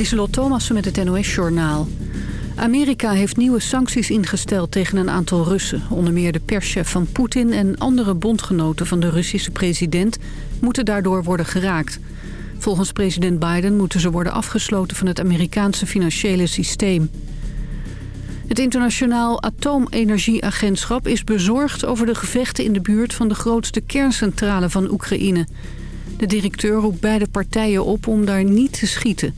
Lieselot Thomassen met het NOS-journaal. Amerika heeft nieuwe sancties ingesteld tegen een aantal Russen. Onder meer de perschef van Poetin en andere bondgenoten van de Russische president... moeten daardoor worden geraakt. Volgens president Biden moeten ze worden afgesloten van het Amerikaanse financiële systeem. Het internationaal atoomenergieagentschap is bezorgd over de gevechten in de buurt van de grootste kerncentrale van Oekraïne. De directeur roept beide partijen op om daar niet te schieten.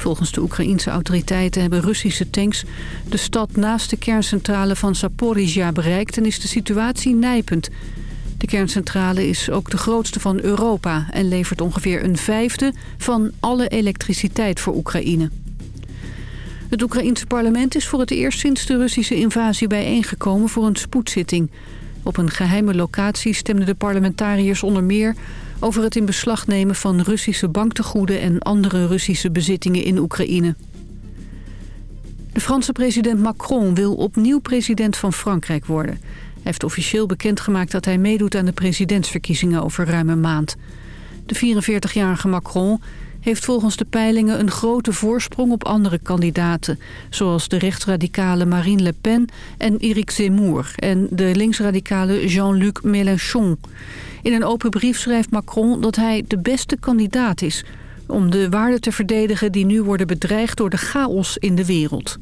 Volgens de Oekraïense autoriteiten hebben Russische tanks de stad naast de kerncentrale van Zaporizhia bereikt en is de situatie nijpend. De kerncentrale is ook de grootste van Europa en levert ongeveer een vijfde van alle elektriciteit voor Oekraïne. Het Oekraïense parlement is voor het eerst sinds de Russische invasie bijeengekomen voor een spoedzitting. Op een geheime locatie stemden de parlementariërs onder meer over het in beslag nemen van Russische banktegoeden en andere Russische bezittingen in Oekraïne. De Franse president Macron wil opnieuw president van Frankrijk worden. Hij heeft officieel bekendgemaakt dat hij meedoet aan de presidentsverkiezingen over ruim een maand. De 44-jarige Macron heeft volgens de peilingen een grote voorsprong op andere kandidaten... zoals de rechtsradicale Marine Le Pen en Eric Zemmour... en de linksradicale Jean-Luc Mélenchon. In een open brief schrijft Macron dat hij de beste kandidaat is... om de waarden te verdedigen die nu worden bedreigd door de chaos in de wereld.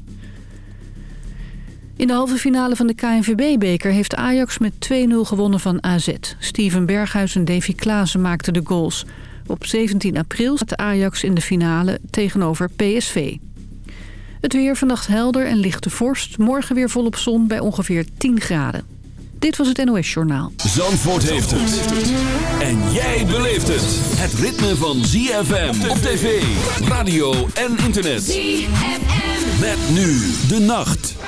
In de halve finale van de KNVB-beker heeft Ajax met 2-0 gewonnen van AZ. Steven Berghuis en Davy Klaassen maakten de goals... Op 17 april staat Ajax in de finale tegenover PSV. Het weer vannacht helder en lichte vorst. Morgen weer volop zon bij ongeveer 10 graden. Dit was het NOS Journaal. Zandvoort heeft het. En jij beleeft het. Het ritme van ZFM op tv, radio en internet. ZFM. Met nu de nacht.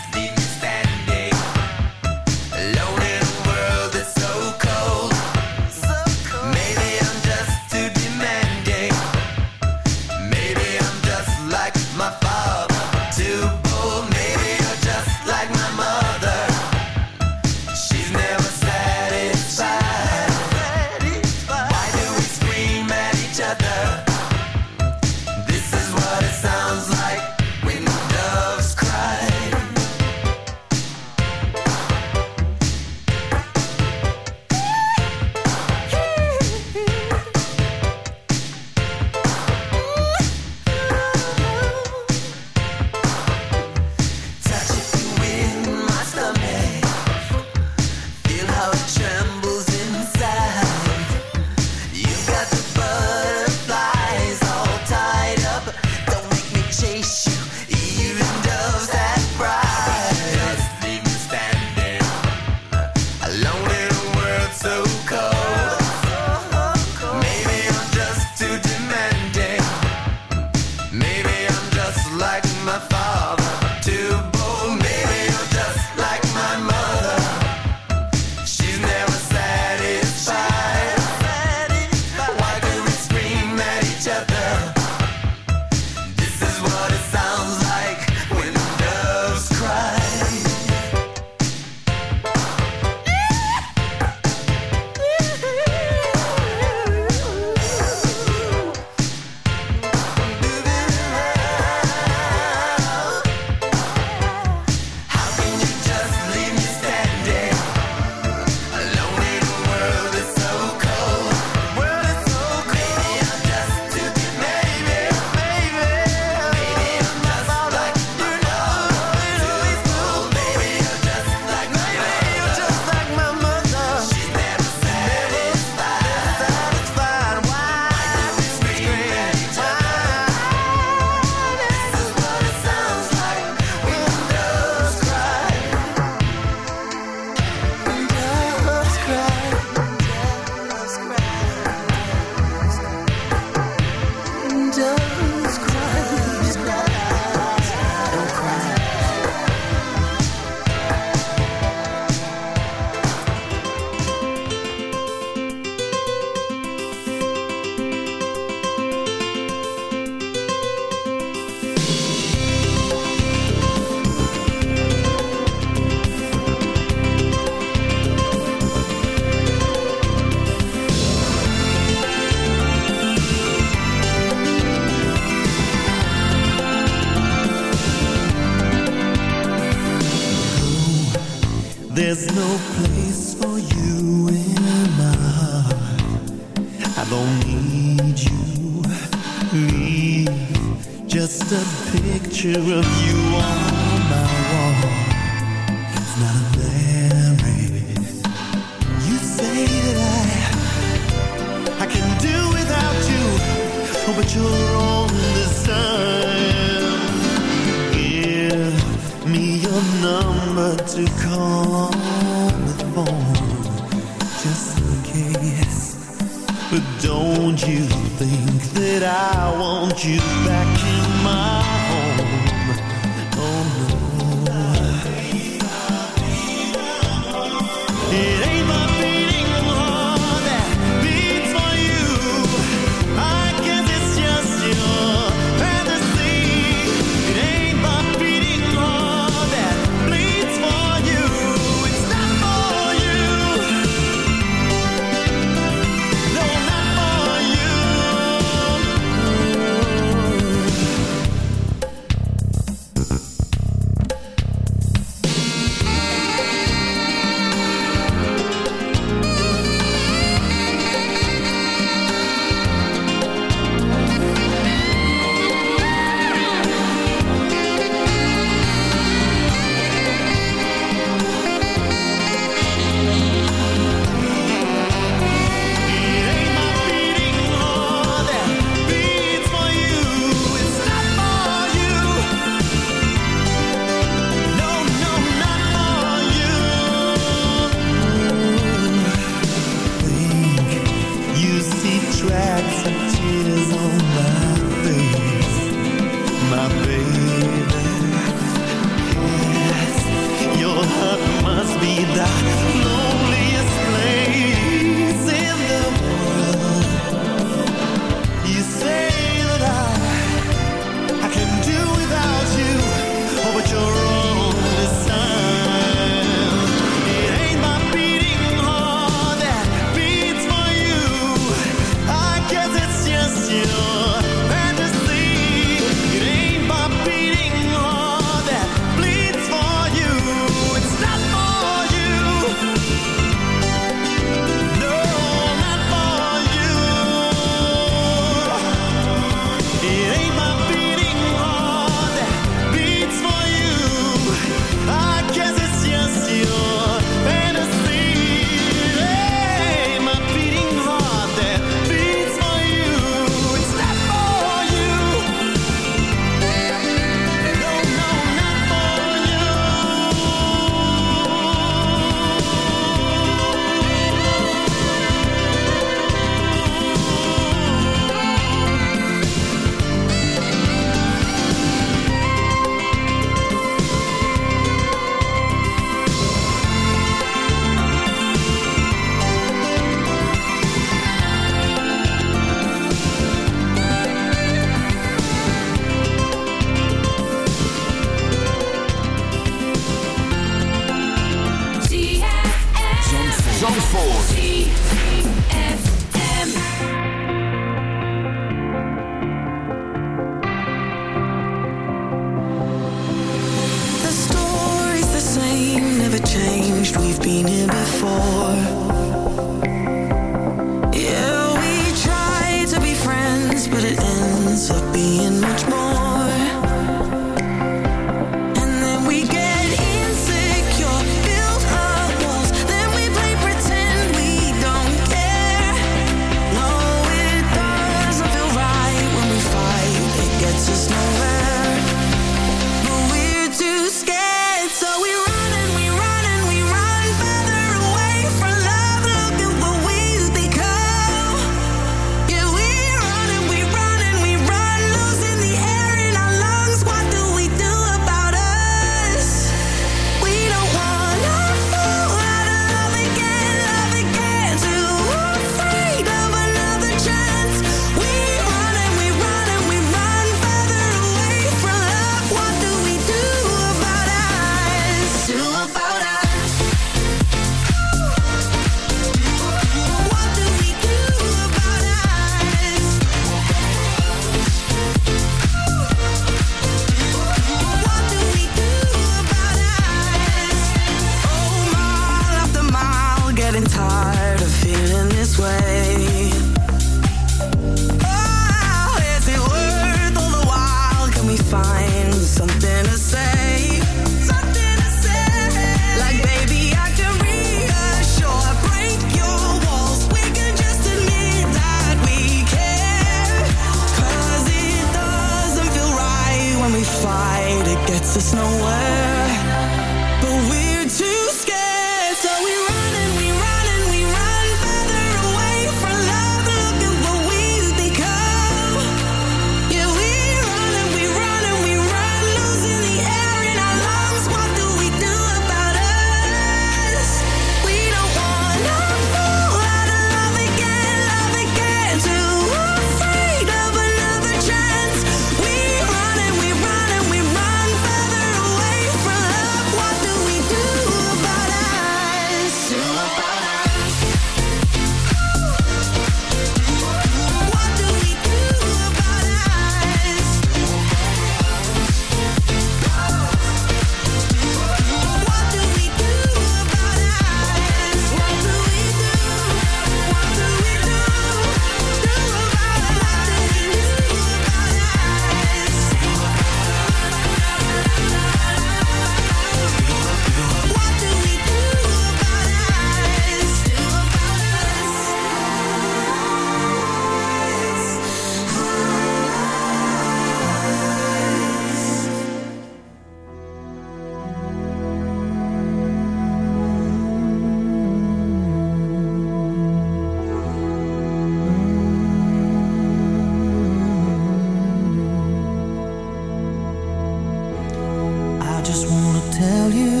just wanna tell you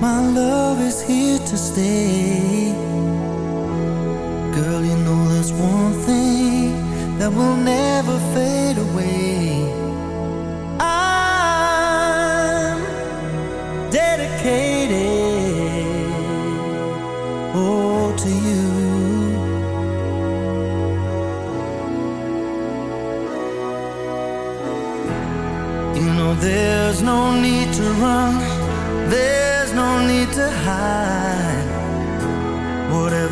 my love is here to stay. Girl, you know there's one thing that will never fail.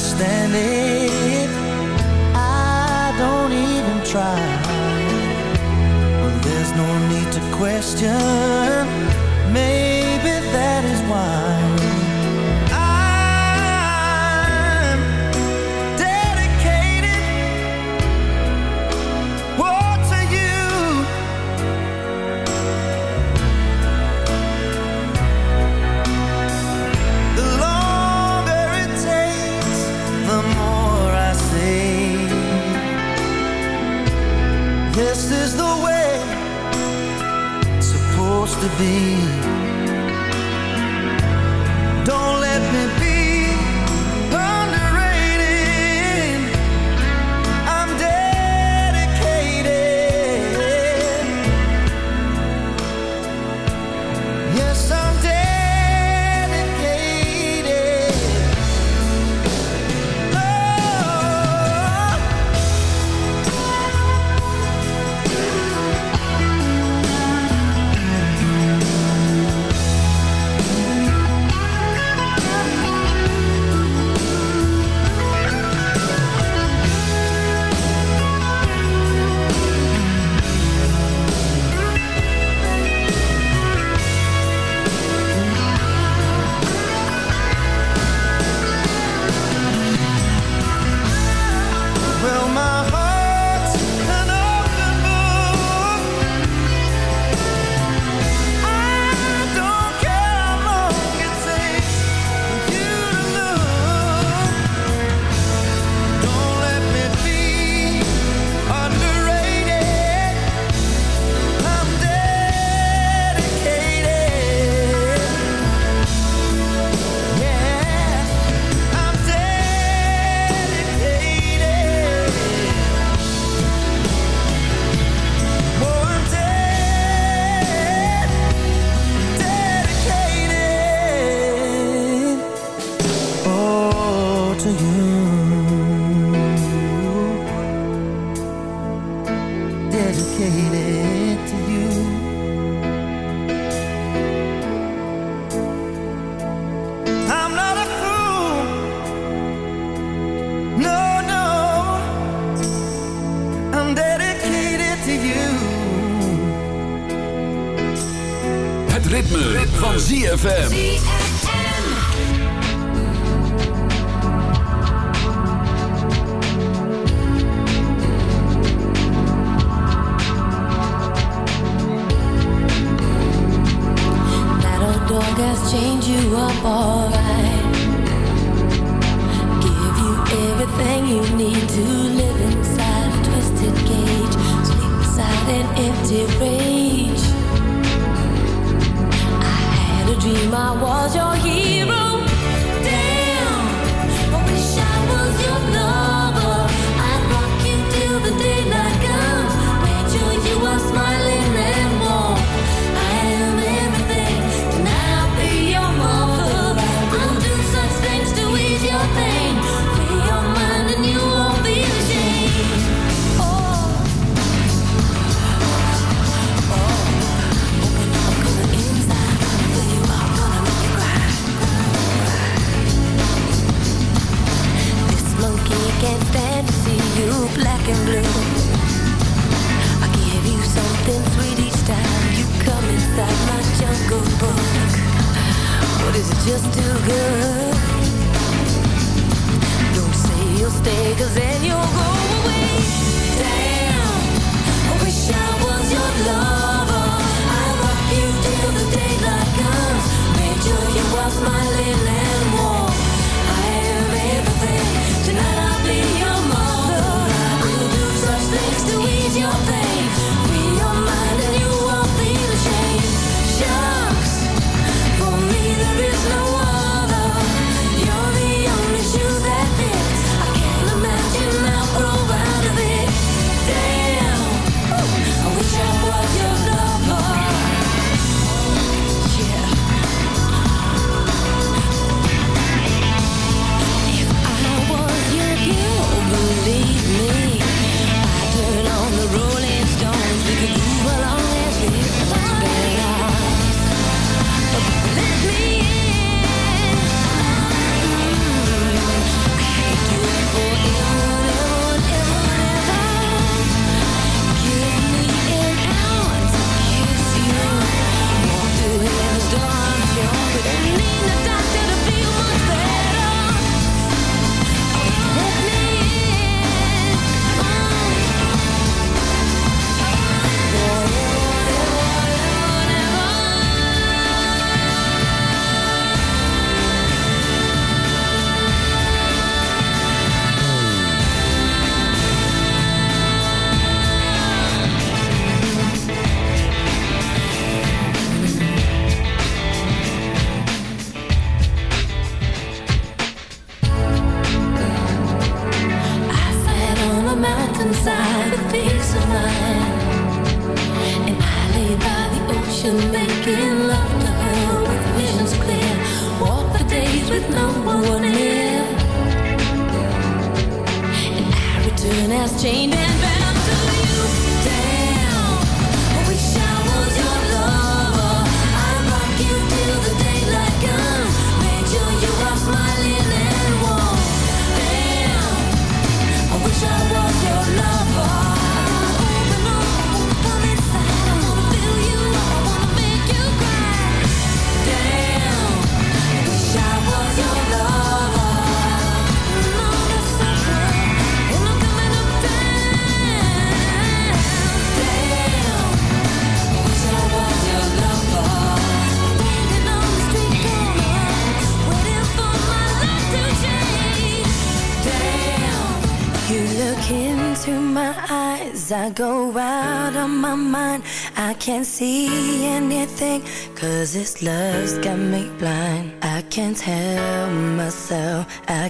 understand it. I don't even try. Well, there's no need to question. loving ZFM. Can't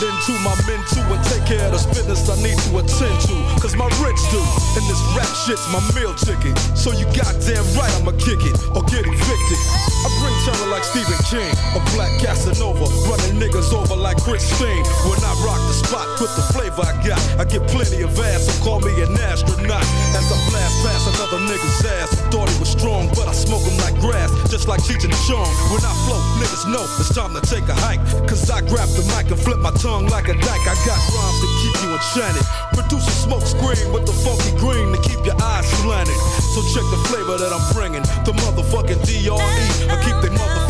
to into my men too and care of business I need to attend to. Cause my rich do, and this rap shit's my meal ticket. So you goddamn right I'ma kick it or get evicted. I bring terror like Stephen King, a black Casanova, running niggas over like Christine. When I rock the spot with the flavor I got, I get plenty of ass, so call me an astronaut. As I blast past another nigga's ass, thought he was strong, but I smoke him like grass, just like Cheech and Chong. When I flow, niggas know it's time to take a hike. Cause I grab the mic and flip my tongue like a dyke. I got rhymes keep you. Produce a smoke screen with the funky green to keep your eyes slanted. So check the flavor that I'm bringing. The motherfucking DRE. I keep the motherfucking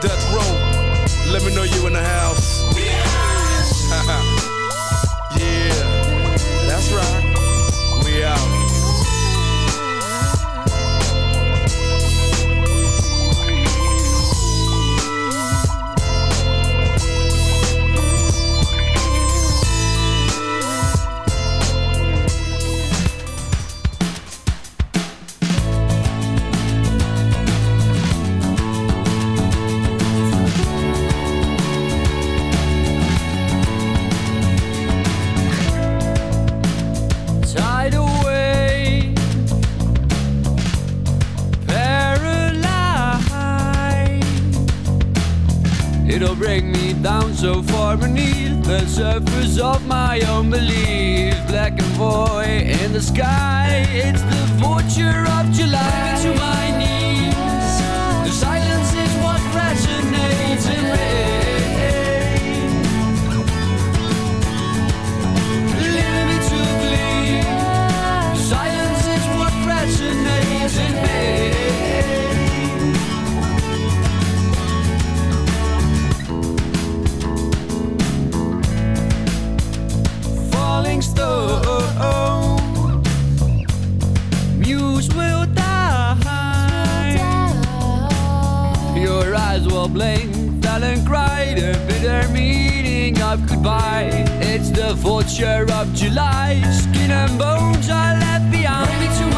Death row. Let me know you in the house. Bring me down so far beneath the surface of my own belief. Black and void in the sky, it's the vulture of July. To my knees, bitter meaning of goodbye. It's the vulture of July. Skin and bones are left behind.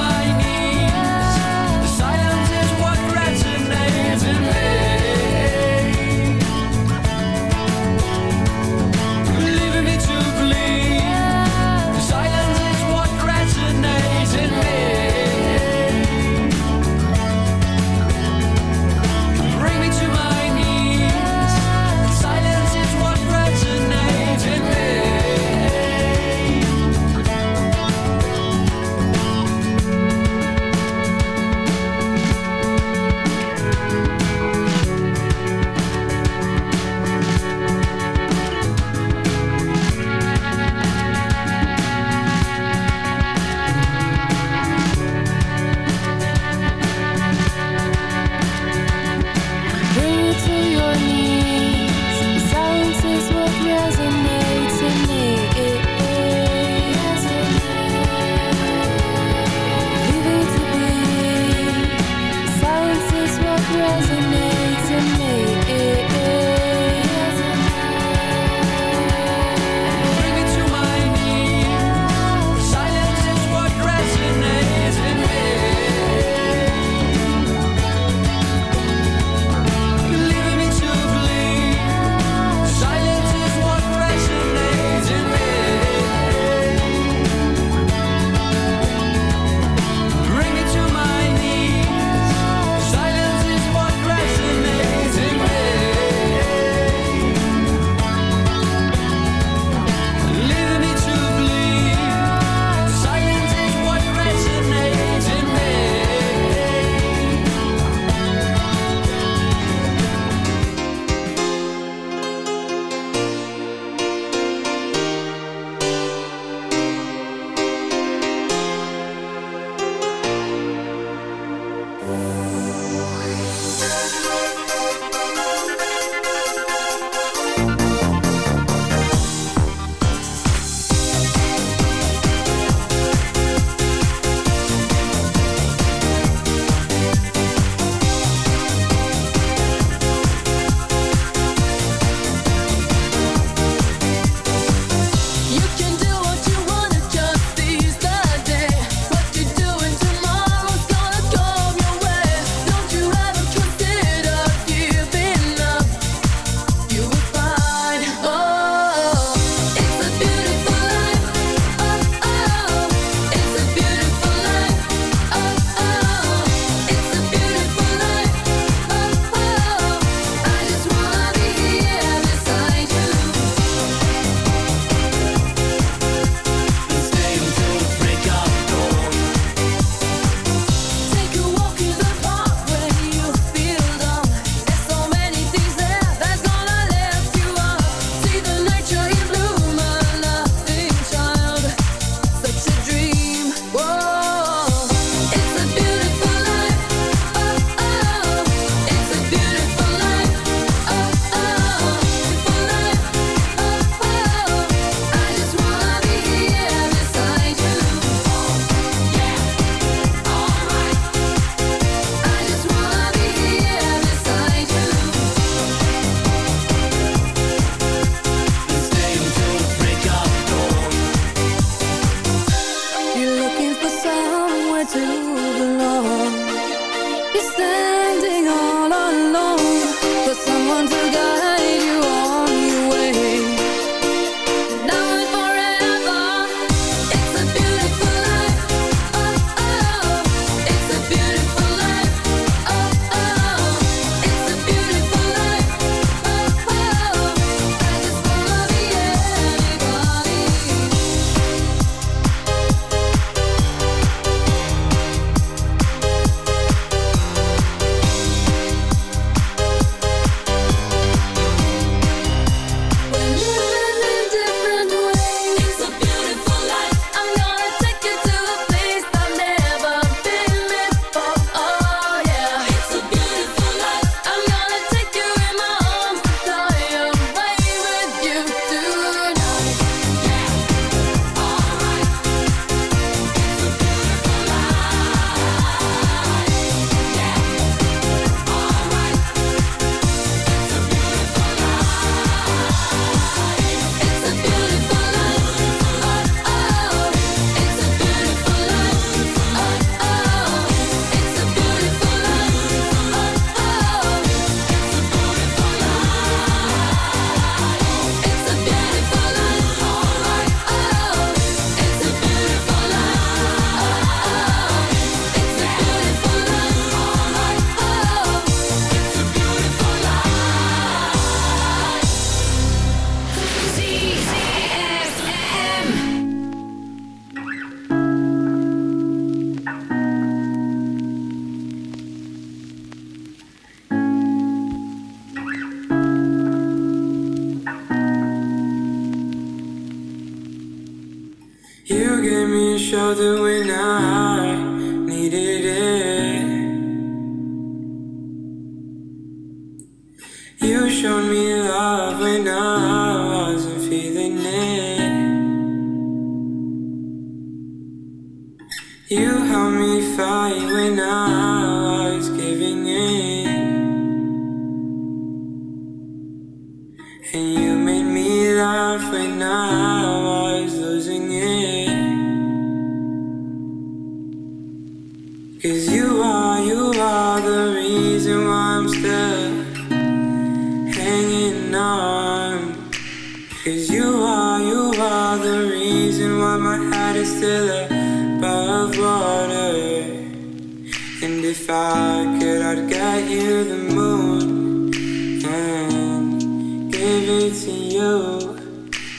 to you.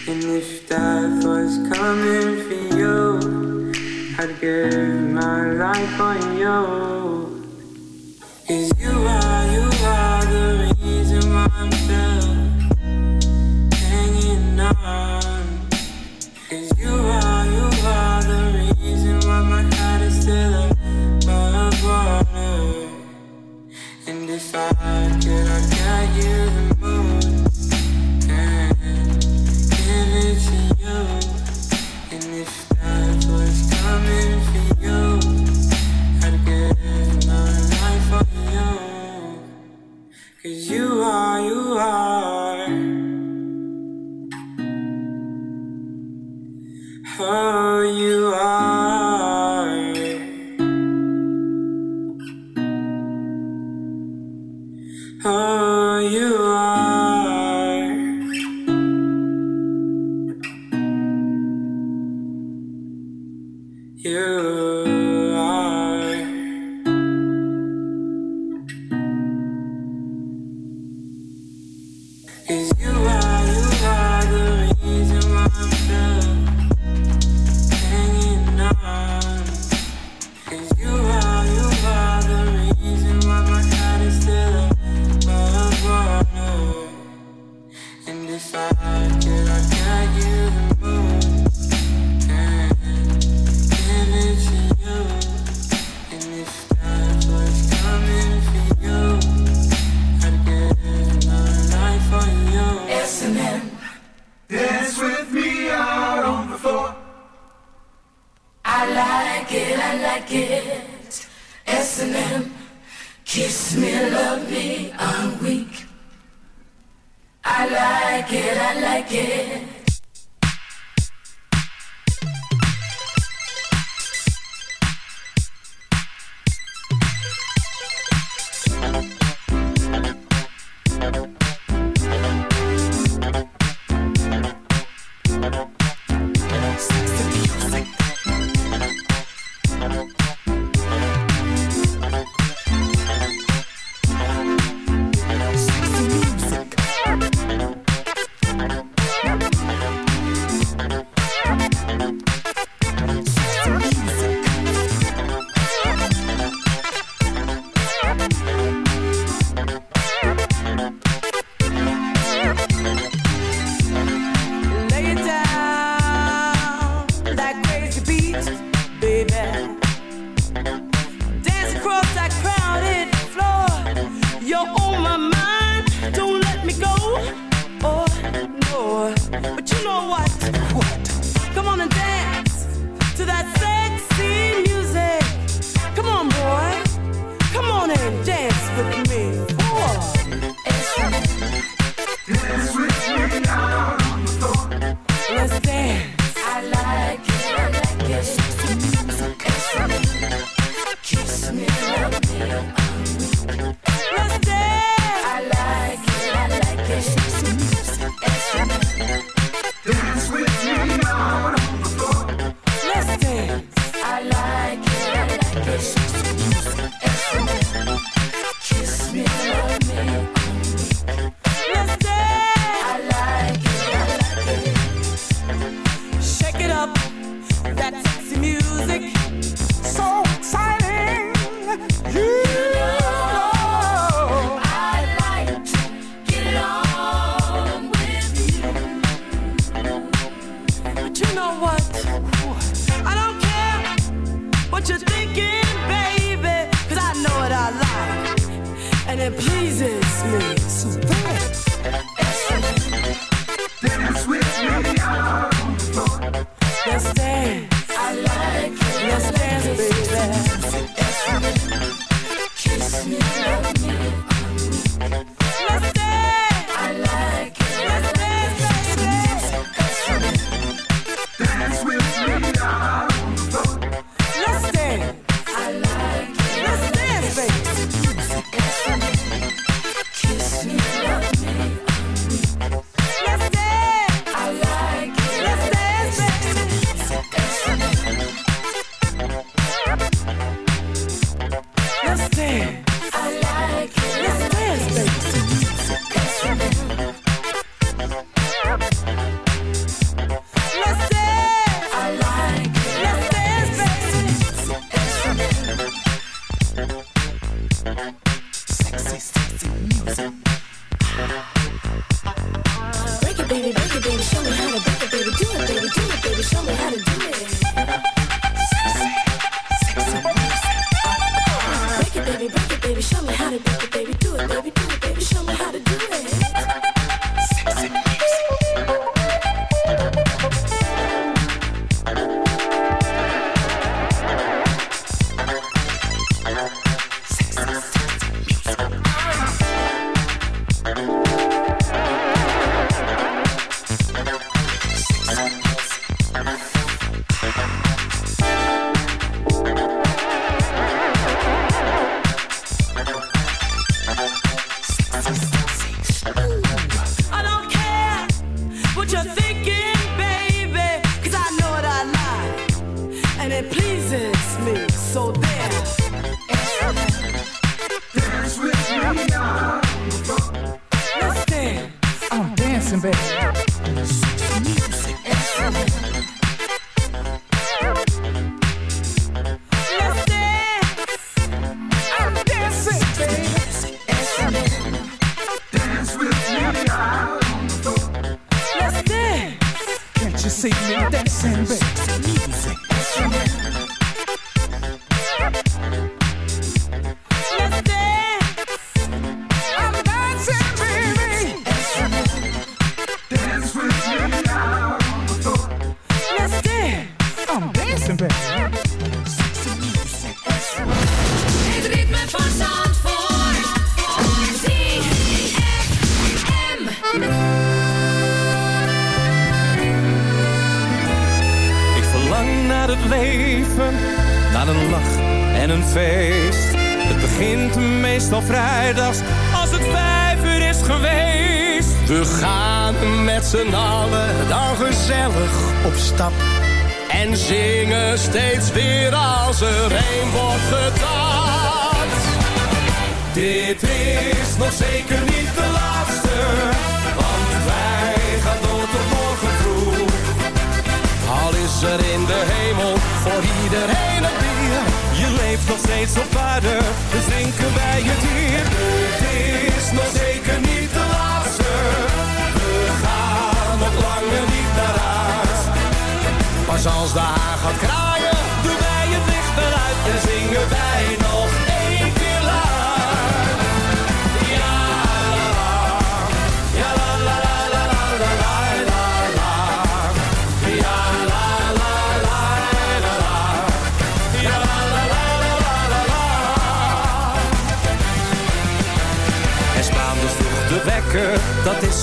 And if death was coming for you, I'd give my life on you. dance. S&M, kiss me, love me, I'm weak. I like it, I like it. nog steeds op aarde, dus denken wij het hier. Het is nog zeker niet de laatste, we gaan nog langer niet naar huis. Pas als de haar gaat kraaien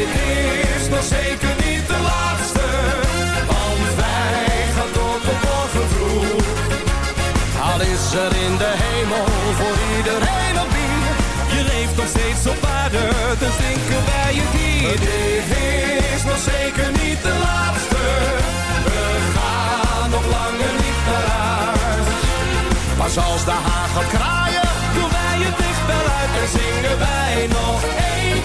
Dit is nog zeker niet de laatste, want wij gaan tot op morgen vroeg. Al is er in de hemel voor iedereen op hier. je leeft nog steeds op aarde, Dan drinken wij je hier. Dit is nog zeker niet de laatste, we gaan nog langer niet naar huis. Maar zoals de hagel kraaien, doen wij het dicht wel uit en zingen wij nog één.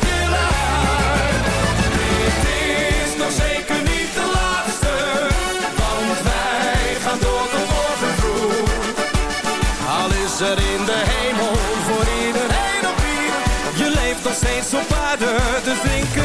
is er in de hemel voor iedereen op ieder. Je leeft nog steeds op aarde, dus drinken